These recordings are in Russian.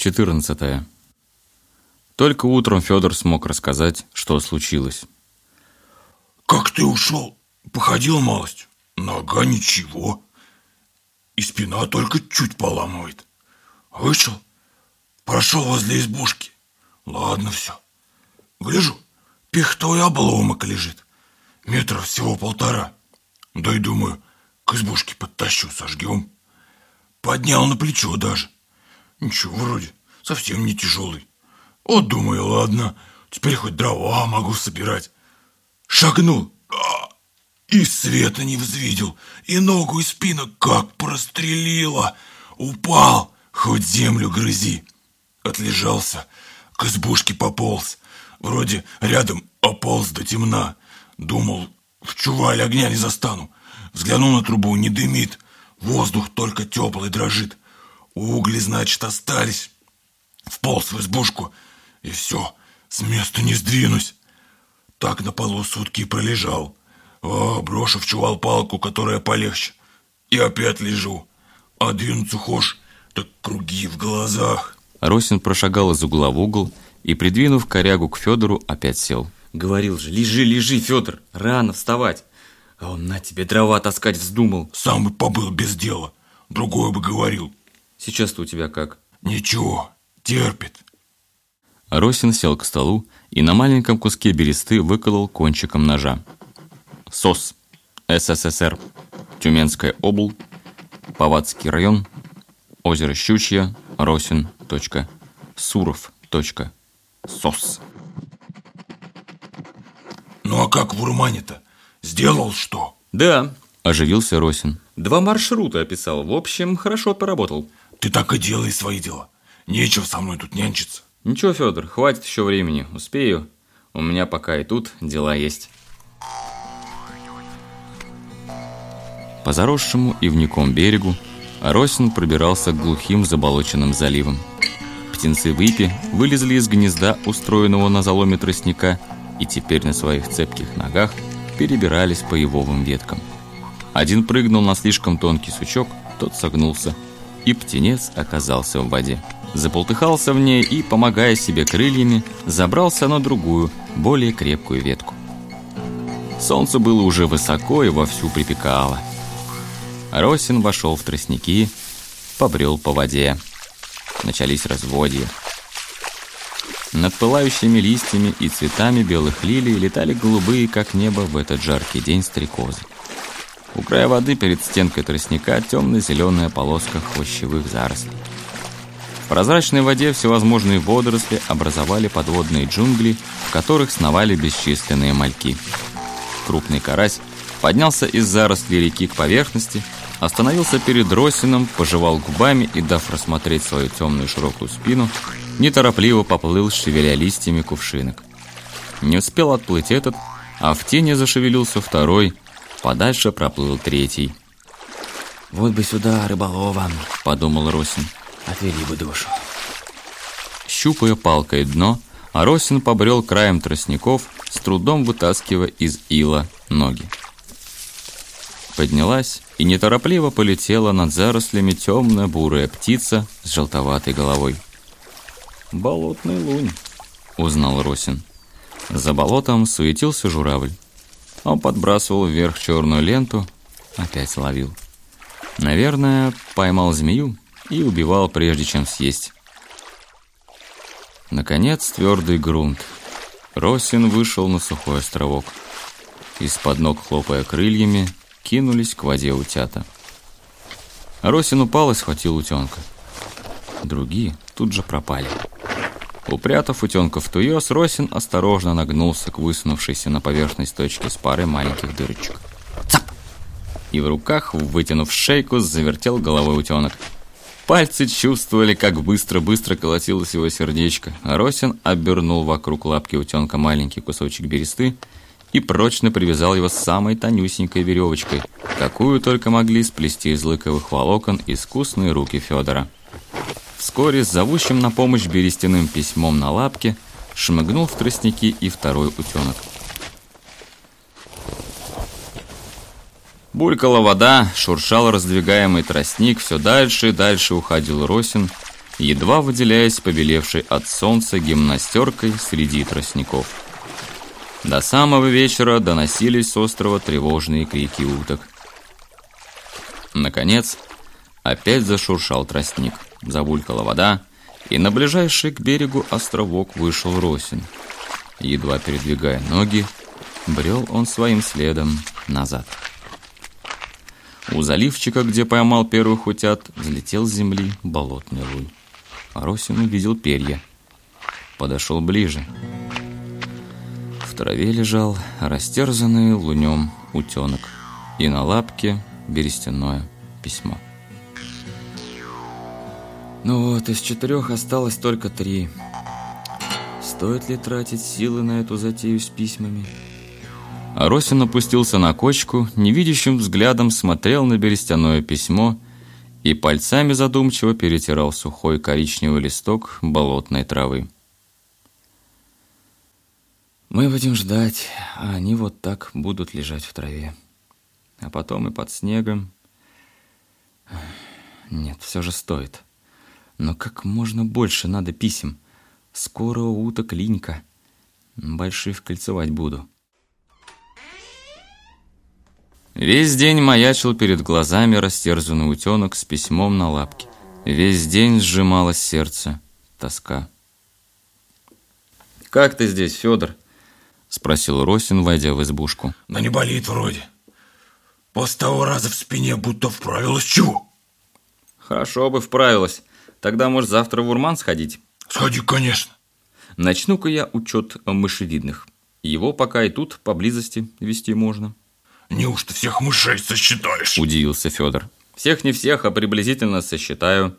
Глава 14 Только утром Федор смог рассказать, что случилось. Как ты ушел? Походил малость. Нога ничего. И спина только чуть поламывает. Вышел, прошел возле избушки. Ладно все. Гляжу, пихтой обломок лежит. Метров всего полтора. Да и думаю, к избушке подтащу, сожгем. Поднял на плечо даже. Ничего вроде, совсем не тяжелый. Вот думаю, ладно, теперь хоть дрова могу собирать. Шагнул, а, и света не взвидел, и ногу и спину как прострелило. Упал, хоть землю грызи. Отлежался, к избушке пополз. Вроде рядом ополз до темна. Думал, в чувале огня не застану. Взглянул на трубу, не дымит. Воздух только теплый дрожит. Угли, значит, остались. Вполз в избушку, и все, с места не сдвинусь. Так на полу сутки и пролежал. О, брошу в чувал палку, которая полегче. И опять лежу. А двинуться хошь, так круги в глазах. Росин прошагал из угла в угол и, придвинув корягу к Федору, опять сел. Говорил же, лежи, лежи, Федор, рано вставать. А он на тебе дрова таскать вздумал. Сам бы побыл без дела, другое бы говорил. Сейчас-то у тебя как? Ничего, терпит. Росин сел к столу и на маленьком куске бересты выколол кончиком ножа. СОС. СССР. Тюменская область. Повадский район. Озеро Щучье. Росин. Суров. СОС. Ну а как в Урмане-то? Сделал что? Да, оживился Росин. Два маршрута описал. В общем, хорошо поработал. Ты так и делай свои дела. Нечего со мной тут нянчиться. Ничего, Федор, хватит еще времени. Успею. У меня пока и тут дела есть. По заросшему ивником берегу Росин пробирался к глухим заболоченным заливам. Птенцы выпи вылезли из гнезда, устроенного на заломе тростника, и теперь на своих цепких ногах перебирались по ивовым веткам. Один прыгнул на слишком тонкий сучок, тот согнулся – и птенец оказался в воде. Заполтыхался в ней и, помогая себе крыльями, забрался на другую, более крепкую ветку. Солнце было уже высоко и вовсю припекало. Росин вошел в тростники, побрел по воде. Начались разводья. Над пылающими листьями и цветами белых лилий летали голубые, как небо, в этот жаркий день стрекозы. У края воды перед стенкой тростника темно-зеленая полоска хвощевых зарослей. В прозрачной воде всевозможные водоросли образовали подводные джунгли, в которых сновали бесчисленные мальки. Крупный карась поднялся из зарослей реки к поверхности, остановился перед Росином, пожевал губами и, дав рассмотреть свою темную широкую спину, неторопливо поплыл, шевеля листьями кувшинок. Не успел отплыть этот, а в тени зашевелился второй – Подальше проплыл третий. «Вот бы сюда, рыболова», — подумал Росин. «Отвели бы душу». Щупая палкой дно, а Росин побрел краем тростников, с трудом вытаскивая из ила ноги. Поднялась и неторопливо полетела над зарослями темная бурая птица с желтоватой головой. «Болотный лунь», — узнал Росин. За болотом суетился журавль. Он подбрасывал вверх черную ленту, опять ловил. Наверное, поймал змею и убивал, прежде чем съесть. Наконец, твердый грунт. Росин вышел на сухой островок. Из-под ног, хлопая крыльями, кинулись к воде утята. Росин упал и схватил утенка. Другие тут же пропали. Упрятав утенка в туес, Росин осторожно нагнулся к высунувшейся на поверхность точке с парой маленьких дырочек. Цап! И в руках, вытянув шейку, завертел головой утенок. Пальцы чувствовали, как быстро-быстро колотилось его сердечко, Росин обернул вокруг лапки утенка маленький кусочек бересты и прочно привязал его самой тонюсенькой веревочкой, какую только могли сплести из лыковых волокон искусные руки Федора. Вскоре с зовущим на помощь берестяным письмом на лапке шмыгнул в тростники и второй утенок. Булькала вода, шуршал раздвигаемый тростник, все дальше и дальше уходил Росин, едва выделяясь побелевшей от солнца гимнастеркой среди тростников. До самого вечера доносились с острова тревожные крики уток. Наконец, опять зашуршал тростник, забулькала вода, и на ближайший к берегу островок вышел Росин. Едва передвигая ноги, брел он своим следом назад. У заливчика, где поймал первых утят, взлетел с земли болотный лунь. Росин увидел перья. Подошел ближе. В траве лежал растерзанный лунем утенок. И на лапке берестяное письмо. Ну вот, из четырех осталось только три. Стоит ли тратить силы на эту затею с письмами? Аросин опустился на кочку, невидящим взглядом смотрел на берестяное письмо и пальцами задумчиво перетирал сухой коричневый листок болотной травы. Мы будем ждать, а они вот так будут лежать в траве. А потом и под снегом. Нет, все же стоит. Но как можно больше надо писем. Скоро уток линька. Больших кольцевать буду. Весь день маячил перед глазами растерзанный утенок с письмом на лапке. Весь день сжималось сердце. Тоска. «Как ты здесь, Федор?» Спросил Росин, войдя в избушку. Да не болит вроде. После того раза в спине будто вправилась чего? Хорошо бы вправилась. Тогда, может, завтра в Урман сходить? Сходи, конечно. Начну-ка я учет мышевидных. Его пока и тут поблизости вести можно. Неужто всех мышей сосчитаешь? Удивился Федор. Всех не всех, а приблизительно сосчитаю.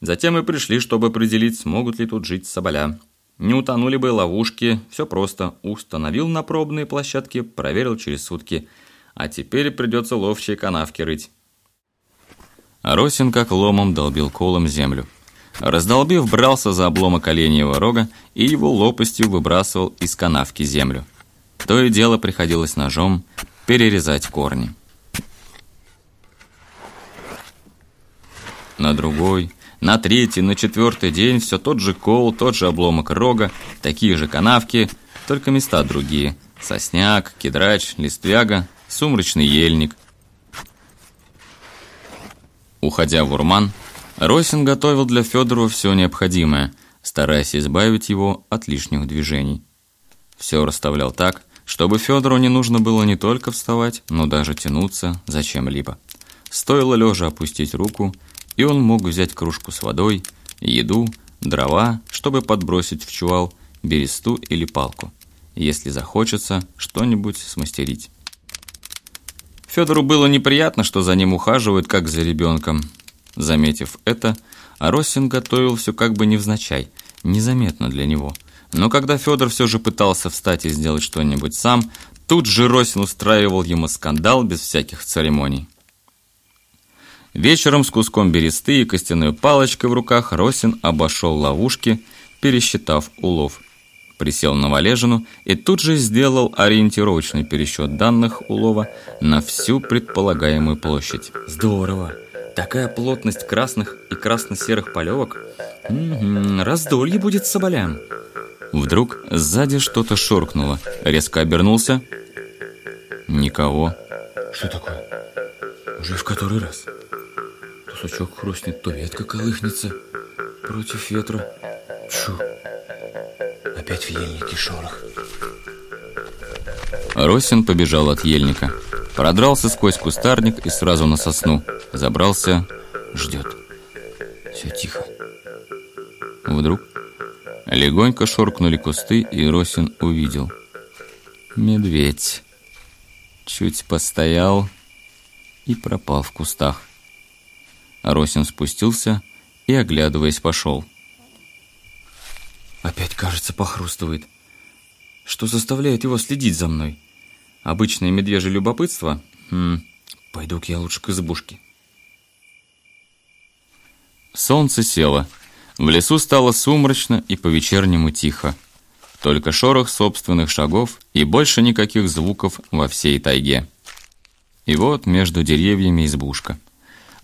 Затем мы пришли, чтобы определить, смогут ли тут жить соболя. Не утонули бы ловушки, все просто. Установил на пробные площадки, проверил через сутки. А теперь придется ловчие канавки рыть. Росин как ломом долбил колом землю. Раздолбив, брался за обломок оленьего рога и его лопастью выбрасывал из канавки землю. То и дело приходилось ножом перерезать корни. На другой, на третий, на четвертый день все тот же кол, тот же обломок рога, такие же канавки, только места другие. Сосняк, кедрач, листвяга, сумрачный ельник. Уходя в Урман, Росин готовил для Федорова все необходимое, стараясь избавить его от лишних движений. Все расставлял так, чтобы Федору не нужно было не только вставать, но даже тянуться зачем-либо. Стоило лежа опустить руку, и он мог взять кружку с водой, еду, дрова, чтобы подбросить в чувал бересту или палку, если захочется что-нибудь смастерить. Федору было неприятно, что за ним ухаживают, как за ребенком. Заметив это, Аросин готовил все как бы невзначай, незаметно для него – но когда Федор все же пытался встать и сделать что-нибудь сам, тут же Росин устраивал ему скандал без всяких церемоний. Вечером с куском бересты и костяной палочкой в руках Росин обошел ловушки, пересчитав улов. Присел на валежину и тут же сделал ориентировочный пересчет данных улова на всю предполагаемую площадь. Здорово! Такая плотность красных и красно-серых полевок. Угу, раздолье будет соболям. Вдруг сзади что-то шоркнуло. Резко обернулся. Никого. Что такое? Уже в который раз? То сучок хрустнет, то ветка колыхнется против ветра. Чу. Опять в ельнике шорох. Росин побежал от ельника. Продрался сквозь кустарник и сразу на сосну. Забрался, ждет. Все тихо. Вдруг Легонько шоркнули кусты, и Росин увидел. Медведь. Чуть постоял и пропал в кустах. Росин спустился и, оглядываясь, пошел. Опять, кажется, похрустывает. Что заставляет его следить за мной? Обычное медвежье любопытство? Хм, пойду-ка я лучше к избушке. Солнце село. В лесу стало сумрачно и по-вечернему тихо. Только шорох собственных шагов и больше никаких звуков во всей тайге. И вот между деревьями избушка.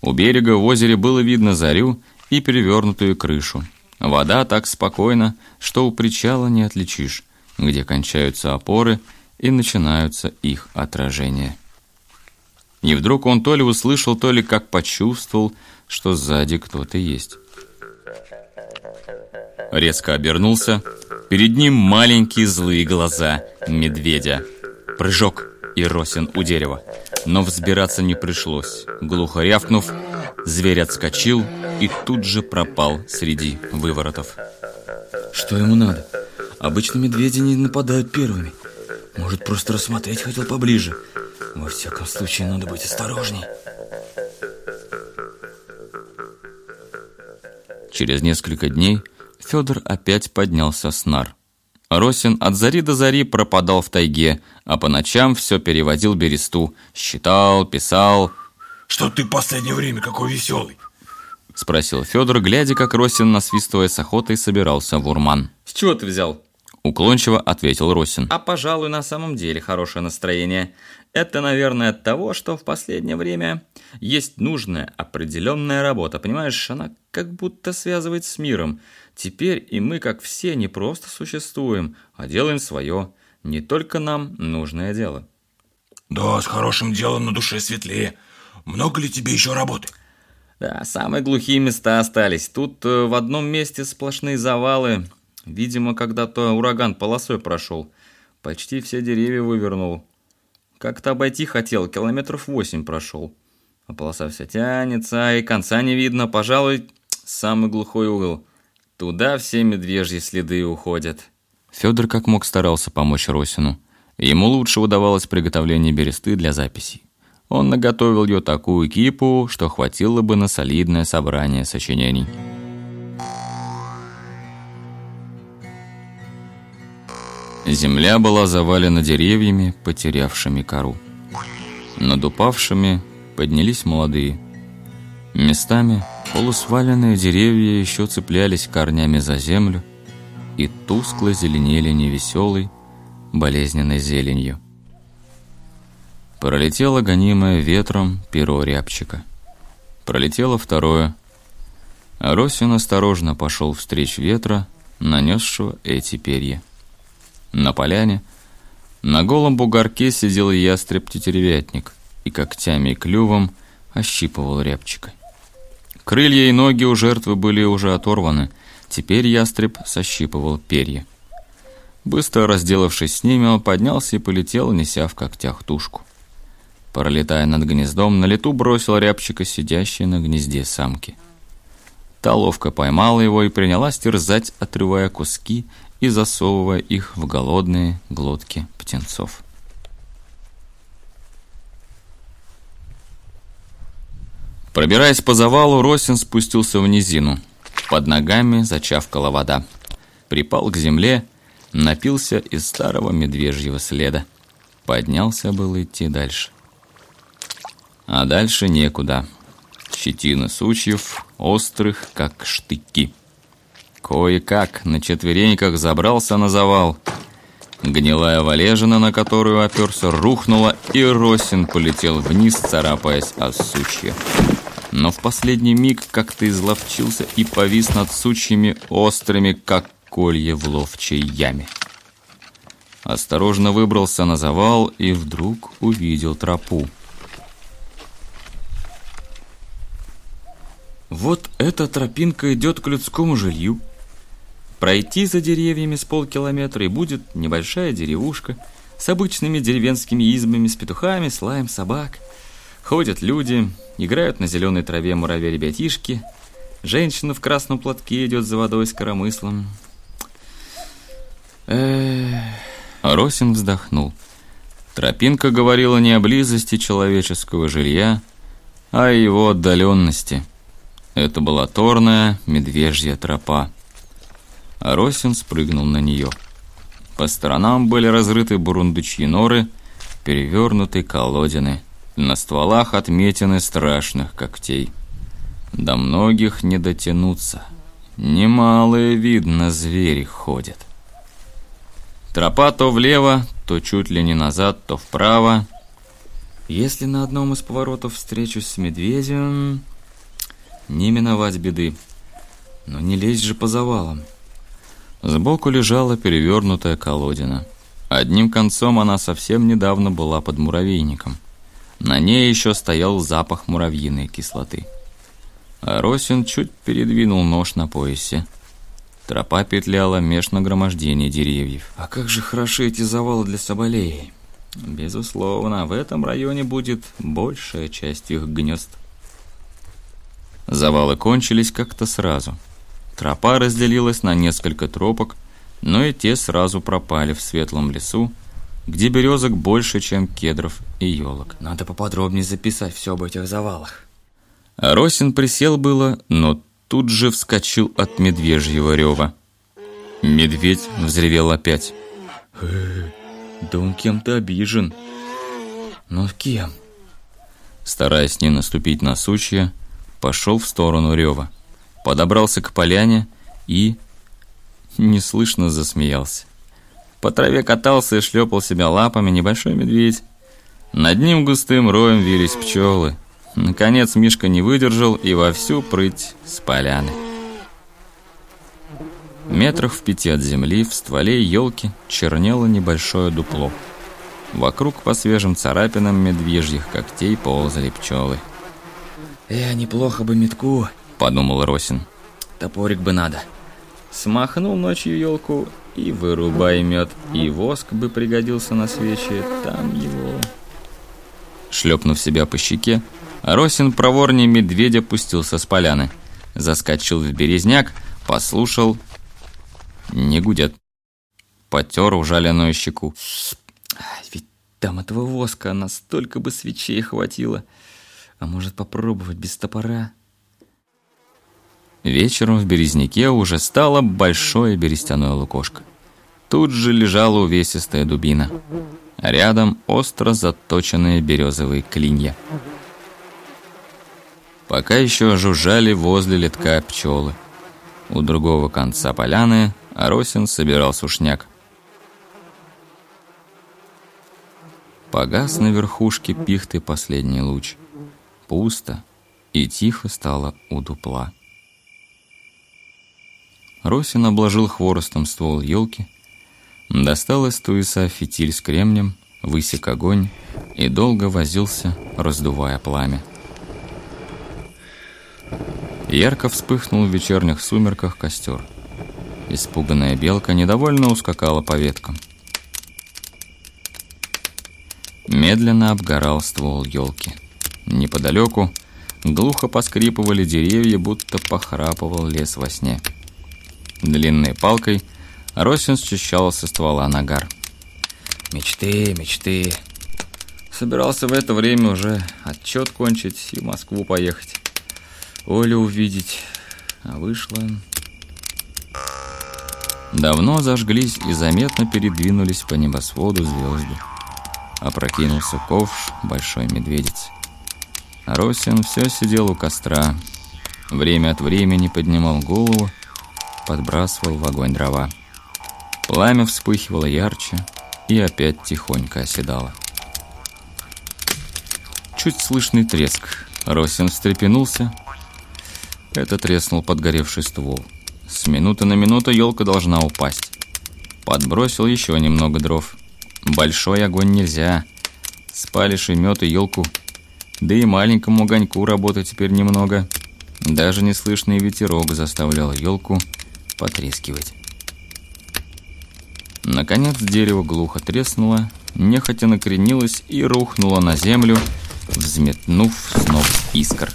У берега в озере было видно зарю и перевернутую крышу. Вода так спокойна, что у причала не отличишь, где кончаются опоры и начинаются их отражения. И вдруг он то ли услышал, то ли как почувствовал, что сзади кто-то есть. Резко обернулся. Перед ним маленькие злые глаза медведя. Прыжок и Росин у дерева. Но взбираться не пришлось. Глухо рявкнув, зверь отскочил и тут же пропал среди выворотов. Что ему надо? Обычно медведи не нападают первыми. Может, просто рассмотреть хотел поближе. Во всяком случае, надо быть осторожней. Через несколько дней Федор опять поднялся с нар. Росин от зари до зари пропадал в тайге, а по ночам все переводил бересту, считал, писал. «Что ты в последнее время какой веселый?» Спросил Федор, глядя, как Росин, насвистывая с охотой, собирался в урман. С чего ты взял? Уклончиво ответил Росин. А, пожалуй, на самом деле хорошее настроение. Это, наверное, от того, что в последнее время есть нужная определенная работа. Понимаешь, она как будто связывает с миром. Теперь и мы, как все, не просто существуем, а делаем свое. Не только нам нужное дело. Да, с хорошим делом на душе светлее. Много ли тебе еще работы? Да, самые глухие места остались. Тут э, в одном месте сплошные завалы. Видимо, когда-то ураган полосой прошел. Почти все деревья вывернул. Как-то обойти хотел, километров восемь прошел. А полоса вся тянется, и конца не видно. Пожалуй, самый глухой угол. Туда все медвежьи следы уходят. Федор как мог старался помочь Росину. Ему лучше удавалось приготовление бересты для записей. Он наготовил ее такую кипу, что хватило бы на солидное собрание сочинений. Земля была завалена деревьями, потерявшими кору. Над упавшими поднялись молодые. Местами Полусваленные деревья еще цеплялись корнями за землю и тускло зеленели невеселой, болезненной зеленью. Пролетело гонимое ветром перо рябчика. Пролетело второе. Росин осторожно пошел встреч ветра, нанесшего эти перья. На поляне, на голом бугорке сидел ястреб-тетеревятник и когтями и клювом ощипывал рябчика. Крылья и ноги у жертвы были уже оторваны. Теперь ястреб сощипывал перья. Быстро разделавшись с ними, он поднялся и полетел, неся в когтях тушку. Пролетая над гнездом, на лету бросил рябчика, сидящей на гнезде самки. Та ловко поймала его и принялась терзать, отрывая куски и засовывая их в голодные глотки птенцов. Пробираясь по завалу, Росин спустился в низину. Под ногами зачавкала вода. Припал к земле, напился из старого медвежьего следа. Поднялся был идти дальше. А дальше некуда. Щетина сучьев, острых, как штыки. Кое-как на четвереньках забрался на завал. Гнилая валежина, на которую оперся, рухнула, и Росин полетел вниз, царапаясь о сучья но в последний миг как-то изловчился и повис над сучьями острыми, как колья в ловчей яме. Осторожно выбрался на завал и вдруг увидел тропу. Вот эта тропинка идет к людскому жилью. Пройти за деревьями с полкилометра, и будет небольшая деревушка с обычными деревенскими избами, с петухами, с лаем собак. Ходят люди, Играют на зеленой траве муравьи-ребятишки. Женщина в красном платке идет за водой с коромыслом. Росин вздохнул. Тропинка говорила не о близости человеческого жилья, а о его отдаленности. Это была торная медвежья тропа. А Росин спрыгнул на нее. По сторонам были разрыты бурундучьи норы, перевернуты колодины. На стволах отметины страшных когтей. До многих не дотянуться. Немалые, видно, звери ходят. Тропа то влево, то чуть ли не назад, то вправо. Если на одном из поворотов встречусь с медведем, не миновать беды. Но не лезь же по завалам. Сбоку лежала перевернутая колодина. Одним концом она совсем недавно была под муравейником. На ней еще стоял запах муравьиной кислоты. А Росин чуть передвинул нож на поясе. Тропа петляла меж нагромождений деревьев. А как же хороши эти завалы для соболей. Безусловно, в этом районе будет большая часть их гнезд. Завалы кончились как-то сразу. Тропа разделилась на несколько тропок, но и те сразу пропали в светлом лесу, где березок больше, чем кедров и елок. Надо поподробнее записать все об этих завалах. Росин присел было, но тут же вскочил от медвежьего рева. Медведь взревел опять. «Э, да он кем-то обижен. Но кем? Стараясь не наступить на сучья, пошел в сторону рева. Подобрался к поляне и неслышно засмеялся. По траве катался и шлепал себя лапами небольшой медведь. Над ним густым роем вились пчелы. Наконец Мишка не выдержал и вовсю прыть с поляны. Метрах в пяти от земли в стволе елки чернело небольшое дупло. Вокруг по свежим царапинам медвежьих когтей ползали пчелы. «Э, неплохо бы метку», — подумал Росин. «Топорик бы надо». Смахнул ночью елку и вырубай мед, и воск бы пригодился на свечи, там его... Шлепнув себя по щеке, Росин проворнее медведя пустился с поляны. Заскочил в березняк, послушал. Не гудят. Потер ужаленную щеку. Ведь там этого воска настолько бы свечей хватило. А может попробовать без топора? Вечером в березняке уже стало большое берестяное лукошко. Тут же лежала увесистая дубина. А рядом остро заточенные березовые клинья. Пока еще жужжали возле летка пчелы. У другого конца поляны Аросин собирал сушняк. Погас на верхушке пихты последний луч. Пусто и тихо стало у дупла. Росин обложил хворостом ствол елки, достал из туиса фитиль с кремнем, высек огонь и долго возился, раздувая пламя. Ярко вспыхнул в вечерних сумерках костер. Испуганная белка недовольно ускакала по веткам. Медленно обгорал ствол елки. Неподалеку глухо поскрипывали деревья, будто похрапывал лес во сне. Длинной палкой Росин счищал со ствола нагар. Мечты, мечты. Собирался в это время уже отчет кончить и в Москву поехать. Олю увидеть. А вышло... Давно зажглись и заметно передвинулись по небосводу звезды. Опрокинулся ковш большой медведицы. Росин все сидел у костра. Время от времени поднимал голову подбрасывал в огонь дрова. Пламя вспыхивало ярче и опять тихонько оседало. Чуть слышный треск. Росин встрепенулся. Это треснул подгоревший ствол. С минуты на минуту елка должна упасть. Подбросил еще немного дров. Большой огонь нельзя. Спалишь и мед, и елку. Да и маленькому огоньку работы теперь немного. Даже неслышный ветерок заставлял елку потрескивать. Наконец дерево глухо треснуло, нехотя накренилось и рухнуло на землю, взметнув сноп искр.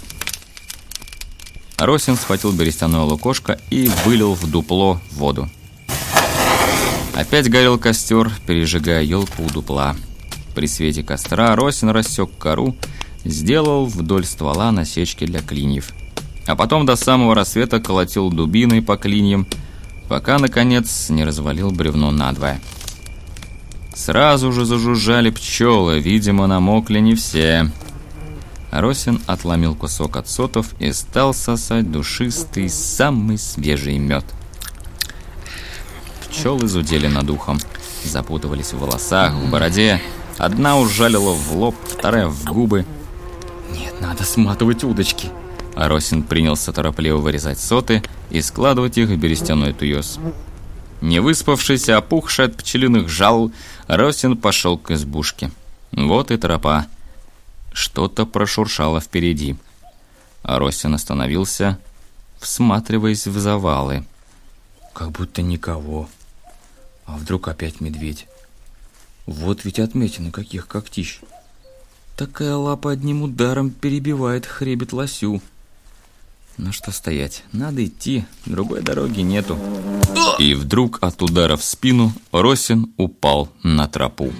Росин схватил берестяное лукошко и вылил в дупло воду. Опять горел костер, пережигая елку у дупла. При свете костра Росин рассек кору, сделал вдоль ствола насечки для клиньев – а потом до самого рассвета колотил дубиной по клиньям, пока, наконец, не развалил бревно надвое. Сразу же зажужжали пчелы, видимо, намокли не все. Росин отломил кусок от сотов и стал сосать душистый, самый свежий мед. Пчелы зудели над ухом, запутывались в волосах, в бороде. Одна ужалила в лоб, вторая в губы. «Нет, надо сматывать удочки», Аросин принялся торопливо вырезать соты и складывать их в берестяной туес. Не выспавшийся, опухший от пчелиных жал, Аросин пошел к избушке. Вот и тропа. Что-то прошуршало впереди. Аросин остановился, всматриваясь в завалы. Как будто никого. А вдруг опять медведь? Вот ведь отметины каких когтищ. Такая лапа одним ударом перебивает хребет лосю. Ну что стоять, надо идти, другой дороги нету. И вдруг от удара в спину Росин упал на тропу.